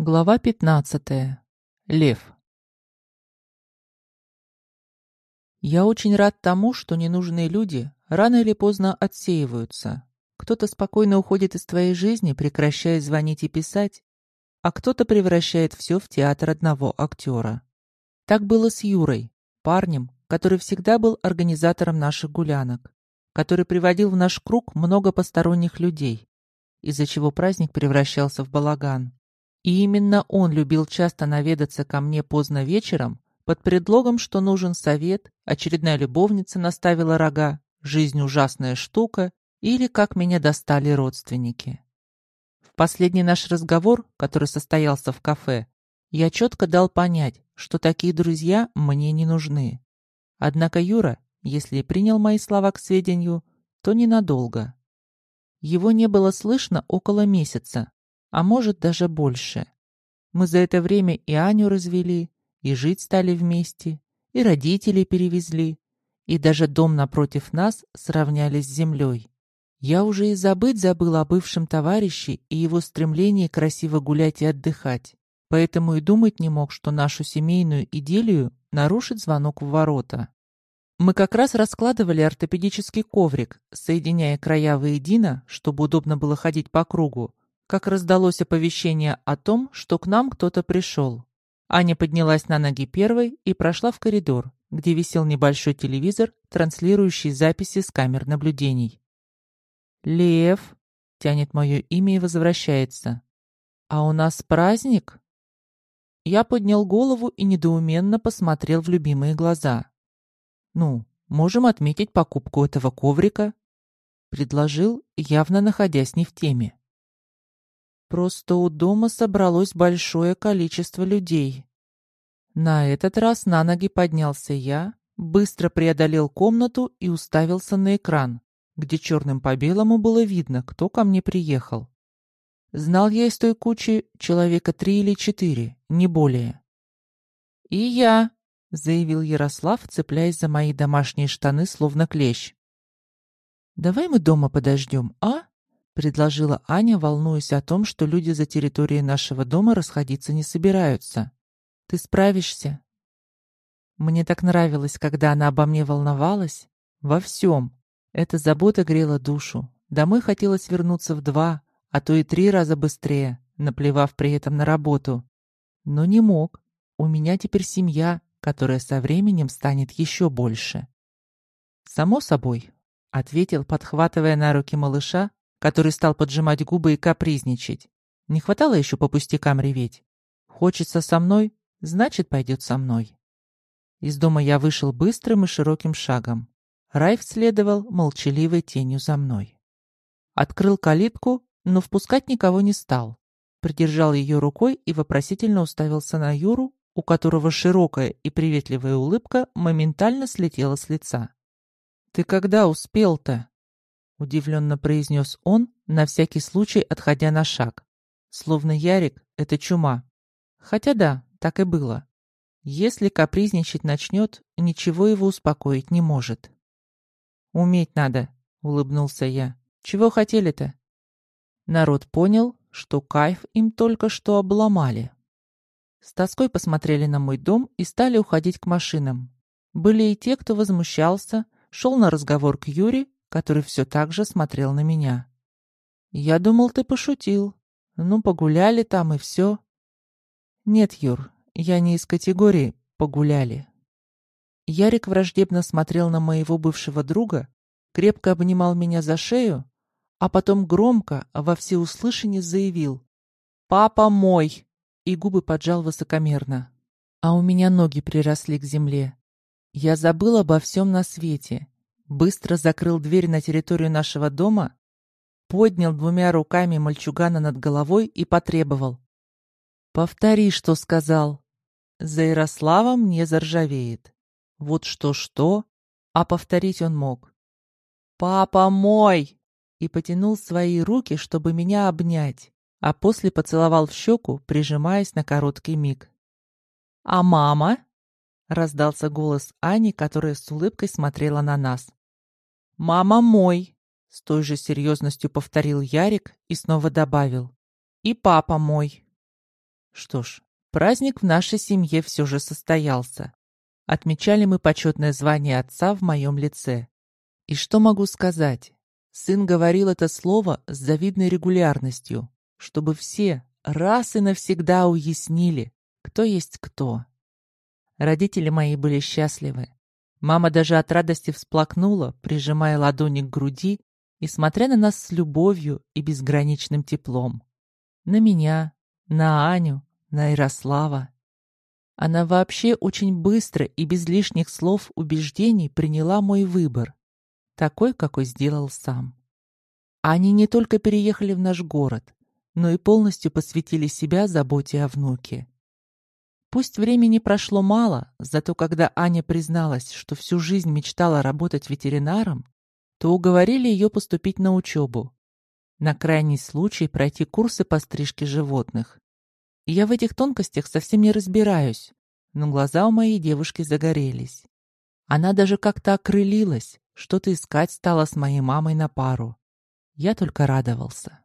Глава 15. Лев. Я очень рад тому, что ненужные люди рано или поздно отсеиваются. Кто-то спокойно уходит из твоей жизни, прекращая звонить и писать, а кто-то превращает все в театр одного актера. Так было с Юрой, парнем, который всегда был организатором наших гулянок, который приводил в наш круг много посторонних людей, из-за чего праздник превращался в балаган. И именно он любил часто наведаться ко мне поздно вечером под предлогом, что нужен совет, очередная любовница наставила рога, жизнь ужасная штука или как меня достали родственники. В последний наш разговор, который состоялся в кафе, я четко дал понять, что такие друзья мне не нужны. Однако Юра, если принял мои слова к сведению, то ненадолго. Его не было слышно около месяца, а может даже больше. Мы за это время и Аню развели, и жить стали вместе, и родителей перевезли, и даже дом напротив нас сравняли с землей. Я уже и забыть забыл о бывшем товарище и его стремлении красиво гулять и отдыхать, поэтому и думать не мог, что нашу семейную идиллию нарушит звонок в ворота. Мы как раз раскладывали ортопедический коврик, соединяя края воедино, чтобы удобно было ходить по кругу, как раздалось оповещение о том, что к нам кто-то пришел. Аня поднялась на ноги первой и прошла в коридор, где висел небольшой телевизор, транслирующий записи с камер наблюдений. «Лев!» — тянет мое имя и возвращается. «А у нас праздник?» Я поднял голову и недоуменно посмотрел в любимые глаза. «Ну, можем отметить покупку этого коврика», — предложил, явно находясь не в теме. Просто у дома собралось большое количество людей. На этот раз на ноги поднялся я, быстро преодолел комнату и уставился на экран, где черным по белому было видно, кто ко мне приехал. Знал я из той кучи человека три или четыре, не более. «И я», — заявил Ярослав, цепляясь за мои домашние штаны, словно клещ. «Давай мы дома подождем, а?» Предложила Аня, волнуясь о том, что люди за территорией нашего дома расходиться не собираются. «Ты справишься?» Мне так нравилось, когда она обо мне волновалась. Во всем. Эта забота грела душу. Домой хотелось вернуться в два, а то и три раза быстрее, наплевав при этом на работу. Но не мог. У меня теперь семья, которая со временем станет еще больше. «Само собой», — ответил, подхватывая на руки малыша, который стал поджимать губы и капризничать. Не хватало еще по пустякам реветь. Хочется со мной, значит, пойдет со мной. Из дома я вышел быстрым и широким шагом. Райф следовал молчаливой тенью за мной. Открыл калитку, но впускать никого не стал. Придержал ее рукой и вопросительно уставился на Юру, у которого широкая и приветливая улыбка моментально слетела с лица. «Ты когда успел-то?» Удивленно произнес он, на всякий случай отходя на шаг. Словно Ярик — это чума. Хотя да, так и было. Если капризничать начнет, ничего его успокоить не может. «Уметь надо», — улыбнулся я. «Чего хотели-то?» Народ понял, что кайф им только что обломали. С тоской посмотрели на мой дом и стали уходить к машинам. Были и те, кто возмущался, шел на разговор к Юре который все так же смотрел на меня. «Я думал, ты пошутил. Ну, погуляли там и все». «Нет, Юр, я не из категории «погуляли». Ярик враждебно смотрел на моего бывшего друга, крепко обнимал меня за шею, а потом громко, во всеуслышание заявил «Папа мой!» и губы поджал высокомерно. А у меня ноги приросли к земле. Я забыл обо всем на свете быстро закрыл дверь на территорию нашего дома, поднял двумя руками мальчугана над головой и потребовал. «Повтори, что сказал. За Ярославом не заржавеет. Вот что-что, а повторить он мог. «Папа мой!» и потянул свои руки, чтобы меня обнять, а после поцеловал в щеку, прижимаясь на короткий миг. «А мама?» — раздался голос Ани, которая с улыбкой смотрела на нас. «Мама мой!» — с той же серьезностью повторил Ярик и снова добавил. «И папа мой!» Что ж, праздник в нашей семье все же состоялся. Отмечали мы почетное звание отца в моем лице. И что могу сказать? Сын говорил это слово с завидной регулярностью, чтобы все раз и навсегда уяснили, кто есть кто. Родители мои были счастливы. Мама даже от радости всплакнула, прижимая ладони к груди и смотря на нас с любовью и безграничным теплом. На меня, на Аню, на Ярослава. Она вообще очень быстро и без лишних слов убеждений приняла мой выбор, такой, какой сделал сам. Они не только переехали в наш город, но и полностью посвятили себя заботе о внуке. Пусть времени прошло мало, зато когда Аня призналась, что всю жизнь мечтала работать ветеринаром, то уговорили ее поступить на учебу. На крайний случай пройти курсы по стрижке животных. я в этих тонкостях совсем не разбираюсь, но глаза у моей девушки загорелись. Она даже как-то окрылилась, что-то искать стала с моей мамой на пару. Я только радовался.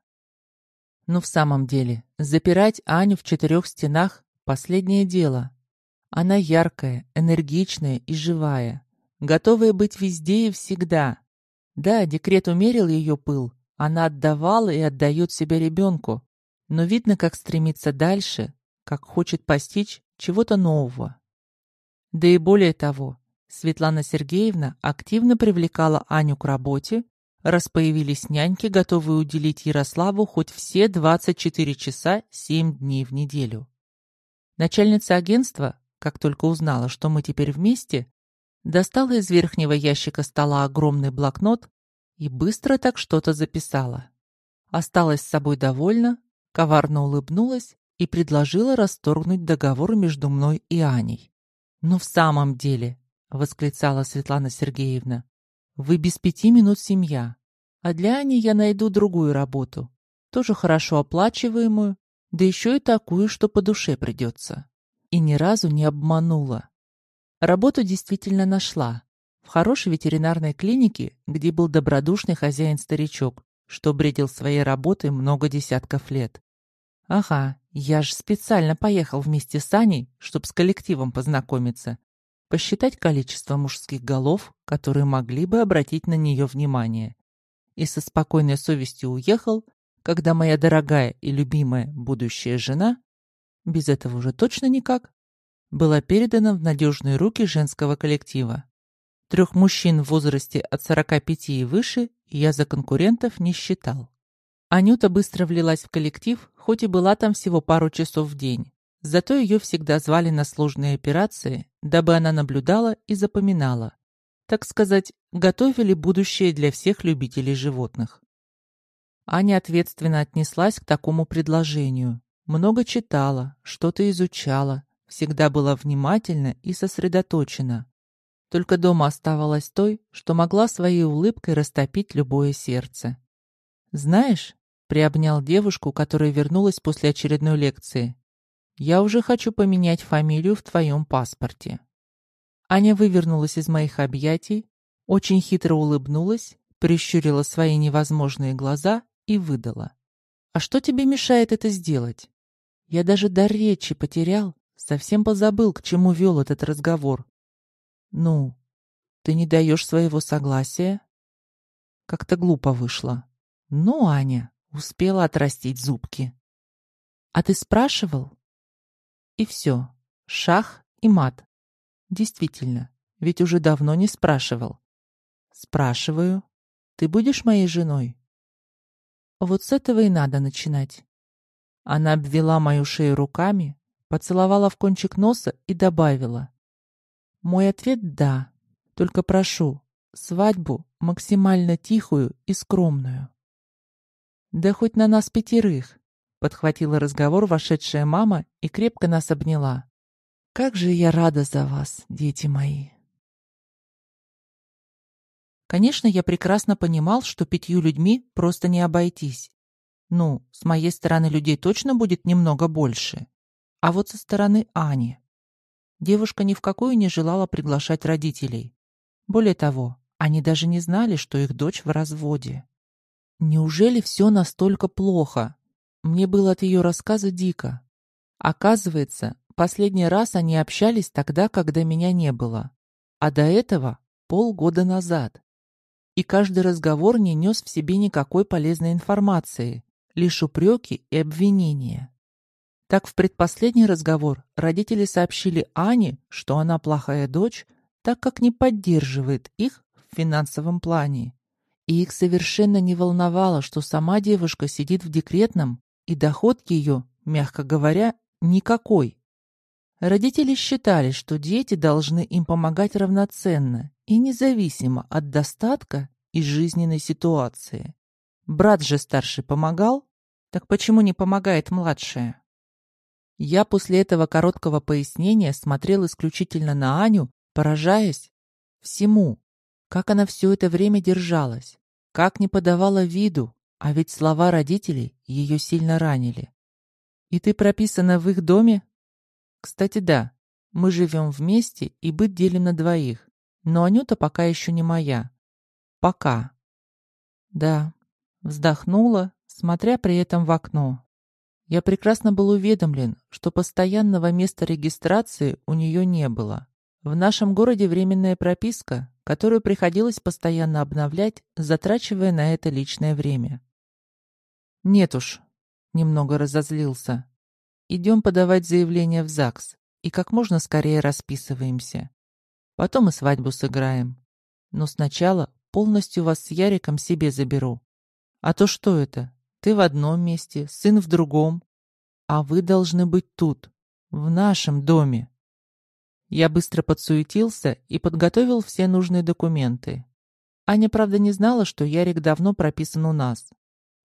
Но в самом деле, запирать Аню в четырех стенах – последнее дело. Она яркая, энергичная и живая, готовая быть везде и всегда. Да, декрет умерил ее пыл, она отдавала и отдает себя ребенку, но видно, как стремится дальше, как хочет постичь чего-то нового. Да и более того, Светлана Сергеевна активно привлекала Аню к работе раз появились няньки, готовые уделить Ярославу хоть все 24 часа 7 дней в неделю. Начальница агентства, как только узнала, что мы теперь вместе, достала из верхнего ящика стола огромный блокнот и быстро так что-то записала. Осталась с собой довольна, коварно улыбнулась и предложила расторгнуть договор между мной и Аней. «Но в самом деле», — восклицала Светлана Сергеевна, вы без пяти минут семья. А для Ани я найду другую работу. Тоже хорошо оплачиваемую, да еще и такую, что по душе придется. И ни разу не обманула. Работу действительно нашла. В хорошей ветеринарной клинике, где был добродушный хозяин-старичок, что бредил своей работой много десятков лет. Ага, я же специально поехал вместе с Аней, чтобы с коллективом познакомиться посчитать количество мужских голов, которые могли бы обратить на нее внимание. И со спокойной совестью уехал, когда моя дорогая и любимая будущая жена, без этого уже точно никак, была передана в надежные руки женского коллектива. Трех мужчин в возрасте от 45 и выше я за конкурентов не считал. Анюта быстро влилась в коллектив, хоть и была там всего пару часов в день. Зато ее всегда звали на сложные операции, дабы она наблюдала и запоминала. Так сказать, готовили будущее для всех любителей животных. Аня ответственно отнеслась к такому предложению. Много читала, что-то изучала, всегда была внимательна и сосредоточена. Только дома оставалась той, что могла своей улыбкой растопить любое сердце. «Знаешь», — приобнял девушку, которая вернулась после очередной лекции, я уже хочу поменять фамилию в твоем паспорте». Аня вывернулась из моих объятий, очень хитро улыбнулась, прищурила свои невозможные глаза и выдала. «А что тебе мешает это сделать?» Я даже до речи потерял, совсем позабыл, к чему вел этот разговор. «Ну, ты не даешь своего согласия?» Как-то глупо вышло. «Ну, Аня, успела отрастить зубки». «А ты спрашивал?» И все. Шах и мат. Действительно, ведь уже давно не спрашивал. Спрашиваю. Ты будешь моей женой? Вот с этого и надо начинать. Она обвела мою шею руками, поцеловала в кончик носа и добавила. Мой ответ — да. Только прошу, свадьбу максимально тихую и скромную. Да хоть на нас пятерых. Подхватила разговор вошедшая мама и крепко нас обняла. «Как же я рада за вас, дети мои!» Конечно, я прекрасно понимал, что пятью людьми просто не обойтись. Ну, с моей стороны людей точно будет немного больше. А вот со стороны Ани. Девушка ни в какую не желала приглашать родителей. Более того, они даже не знали, что их дочь в разводе. Неужели все настолько плохо? Мне было от ее рассказа дико. Оказывается, последний раз они общались тогда, когда меня не было. А до этого полгода назад. И каждый разговор не нес в себе никакой полезной информации, лишь упреки и обвинения. Так в предпоследний разговор родители сообщили Ане, что она плохая дочь, так как не поддерживает их в финансовом плане. И их совершенно не волновало, что сама девушка сидит в декретном, и доход ее, мягко говоря, никакой. Родители считали, что дети должны им помогать равноценно и независимо от достатка и жизненной ситуации. Брат же старший помогал, так почему не помогает младшая? Я после этого короткого пояснения смотрел исключительно на Аню, поражаясь всему, как она все это время держалась, как не подавала виду, а ведь слова родителей ее сильно ранили. «И ты прописана в их доме?» «Кстати, да. Мы живем вместе и быт делим на двоих. Но Анюта пока еще не моя. Пока». «Да». Вздохнула, смотря при этом в окно. Я прекрасно был уведомлен, что постоянного места регистрации у нее не было. В нашем городе временная прописка, которую приходилось постоянно обновлять, затрачивая на это личное время. «Нет уж», — немного разозлился. «Идем подавать заявление в ЗАГС и как можно скорее расписываемся. Потом и свадьбу сыграем. Но сначала полностью вас с Яриком себе заберу. А то что это? Ты в одном месте, сын в другом. А вы должны быть тут, в нашем доме. Я быстро подсуетился и подготовил все нужные документы. Аня, правда, не знала, что Ярик давно прописан у нас.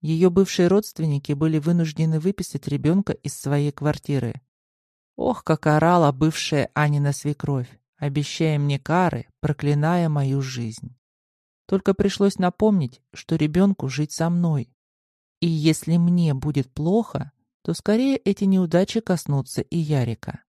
Ее бывшие родственники были вынуждены выписать ребенка из своей квартиры. Ох, как орала бывшая Анина свекровь, обещая мне кары, проклиная мою жизнь. Только пришлось напомнить, что ребенку жить со мной. И если мне будет плохо, то скорее эти неудачи коснутся и Ярика.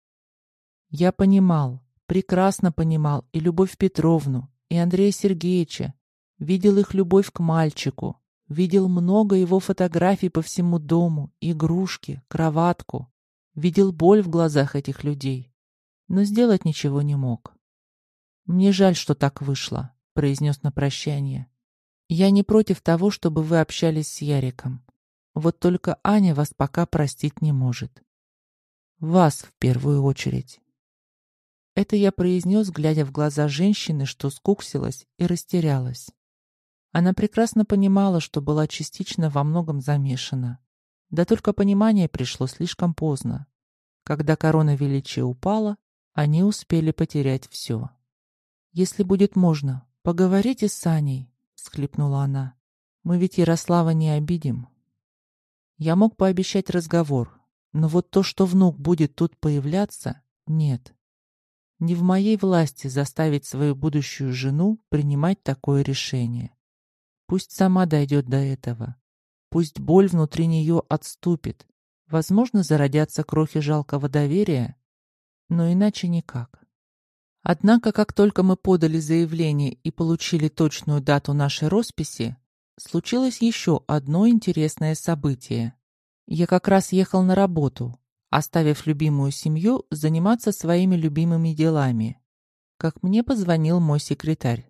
Я понимал, прекрасно понимал и Любовь Петровну, и Андрея Сергеевича, видел их любовь к мальчику, видел много его фотографий по всему дому, игрушки, кроватку, видел боль в глазах этих людей, но сделать ничего не мог. «Мне жаль, что так вышло», — произнес на прощание. «Я не против того, чтобы вы общались с Яриком. Вот только Аня вас пока простить не может. Вас в первую очередь». Это я произнес, глядя в глаза женщины, что скуксилась и растерялась. Она прекрасно понимала, что была частично во многом замешана. Да только понимание пришло слишком поздно. Когда корона величия упала, они успели потерять все. «Если будет можно, поговорите с Аней», — всхлипнула она. «Мы ведь Ярослава не обидим». Я мог пообещать разговор, но вот то, что внук будет тут появляться, нет. Не в моей власти заставить свою будущую жену принимать такое решение. Пусть сама дойдет до этого. Пусть боль внутри нее отступит. Возможно, зародятся крохи жалкого доверия, но иначе никак. Однако, как только мы подали заявление и получили точную дату нашей росписи, случилось еще одно интересное событие. Я как раз ехал на работу, оставив любимую семью заниматься своими любимыми делами. Как мне позвонил мой секретарь.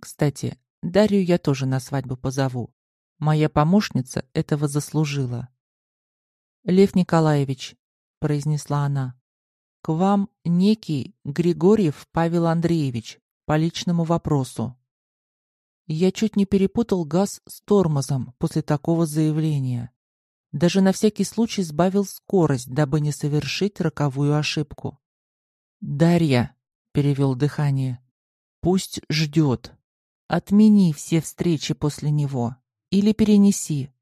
Кстати, Дарью я тоже на свадьбу позову. Моя помощница этого заслужила. «Лев Николаевич», — произнесла она, — «к вам некий Григорьев Павел Андреевич по личному вопросу». Я чуть не перепутал газ с тормозом после такого заявления. Даже на всякий случай сбавил скорость, дабы не совершить роковую ошибку. «Дарья», — перевел дыхание, — «пусть ждет. Отмени все встречи после него. Или перенеси».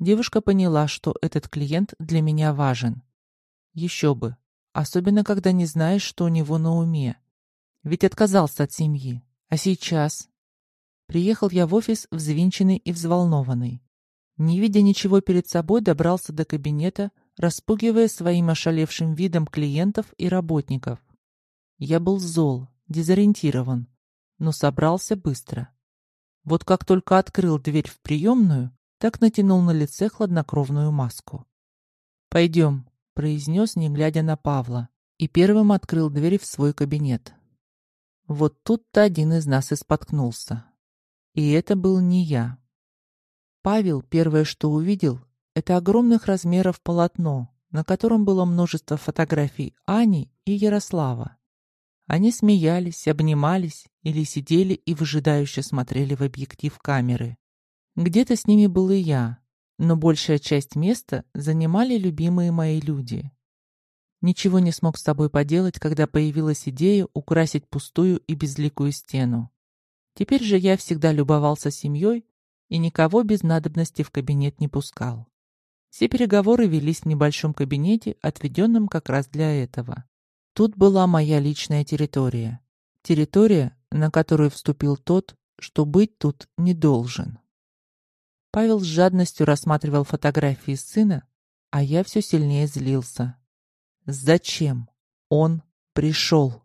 Девушка поняла, что этот клиент для меня важен. Еще бы, особенно когда не знаешь, что у него на уме. Ведь отказался от семьи. А сейчас? Приехал я в офис взвинченный и взволнованный. Не видя ничего перед собой, добрался до кабинета, распугивая своим ошалевшим видом клиентов и работников. Я был зол, дезориентирован, но собрался быстро. Вот как только открыл дверь в приемную, так натянул на лице хладнокровную маску. «Пойдем», произнес, не глядя на Павла, и первым открыл дверь в свой кабинет. Вот тут-то один из нас и споткнулся. И это был не я. Павел первое, что увидел, это огромных размеров полотно, на котором было множество фотографий Ани и Ярослава. Они смеялись, обнимались или сидели и выжидающе смотрели в объектив камеры. Где-то с ними был и я, но большая часть места занимали любимые мои люди. Ничего не смог с собой поделать, когда появилась идея украсить пустую и безликую стену. Теперь же я всегда любовался семьей и никого без надобности в кабинет не пускал. Все переговоры велись в небольшом кабинете, отведенном как раз для этого. Тут была моя личная территория. Территория, на которую вступил тот, что быть тут не должен. Павел с жадностью рассматривал фотографии сына, а я все сильнее злился. Зачем он пришел?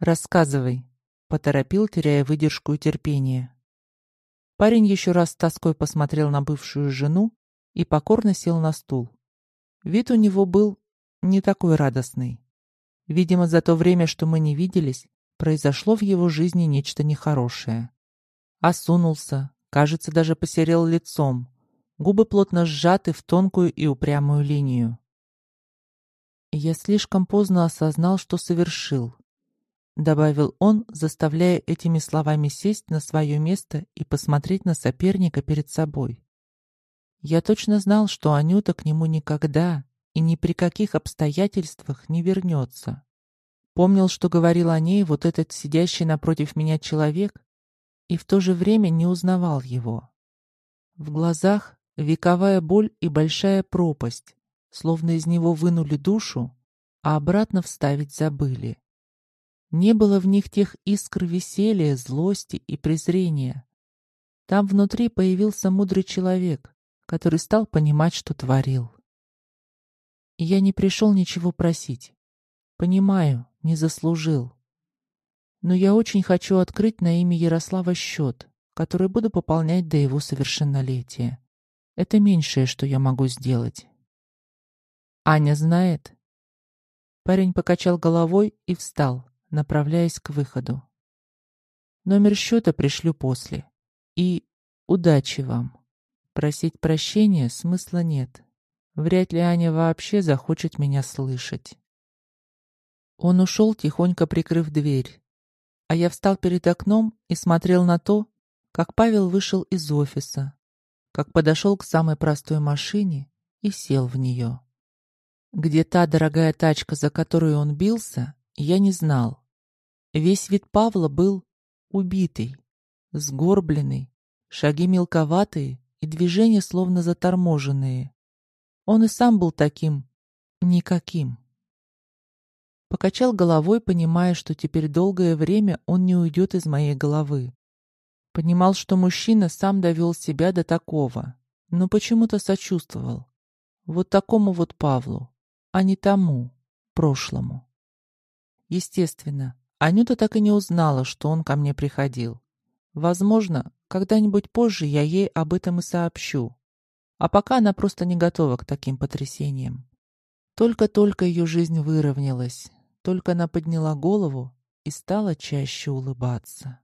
Рассказывай, поторопил, теряя выдержку и терпение. Парень еще раз с тоской посмотрел на бывшую жену и покорно сел на стул. Вид у него был не такой радостный. Видимо, за то время, что мы не виделись, произошло в его жизни нечто нехорошее. Осунулся, кажется, даже посерел лицом, губы плотно сжаты в тонкую и упрямую линию. «Я слишком поздно осознал, что совершил», — добавил он, заставляя этими словами сесть на свое место и посмотреть на соперника перед собой. Я точно знал, что Анюта к нему никогда, и ни при каких обстоятельствах не вернется. Помнил, что говорил о ней вот этот сидящий напротив меня человек, и в то же время не узнавал его. В глазах вековая боль и большая пропасть, словно из него вынули душу, а обратно вставить забыли. Не было в них тех искр веселья, злости и презрения. Там внутри появился мудрый человек, который стал понимать, что творил. Я не пришел ничего просить. Понимаю, не заслужил. Но я очень хочу открыть на имя Ярослава счет, который буду пополнять до его совершеннолетия. Это меньшее, что я могу сделать. Аня знает? Парень покачал головой и встал, направляясь к выходу. Номер счета пришлю после. И удачи вам. Просить прощения смысла нет. Вряд ли Аня вообще захочет меня слышать. Он ушел, тихонько прикрыв дверь. А я встал перед окном и смотрел на то, как Павел вышел из офиса, как подошел к самой простой машине и сел в нее. Где та дорогая тачка, за которую он бился, я не знал. Весь вид Павла был убитый, сгорбленный, шаги мелковатые и движения словно заторможенные. Он и сам был таким, никаким. Покачал головой, понимая, что теперь долгое время он не уйдет из моей головы. Понимал, что мужчина сам довел себя до такого, но почему-то сочувствовал. Вот такому вот Павлу, а не тому, прошлому. Естественно, Анюта так и не узнала, что он ко мне приходил. Возможно, когда-нибудь позже я ей об этом и сообщу. А пока она просто не готова к таким потрясениям. Только-только ее жизнь выровнялась, только она подняла голову и стала чаще улыбаться.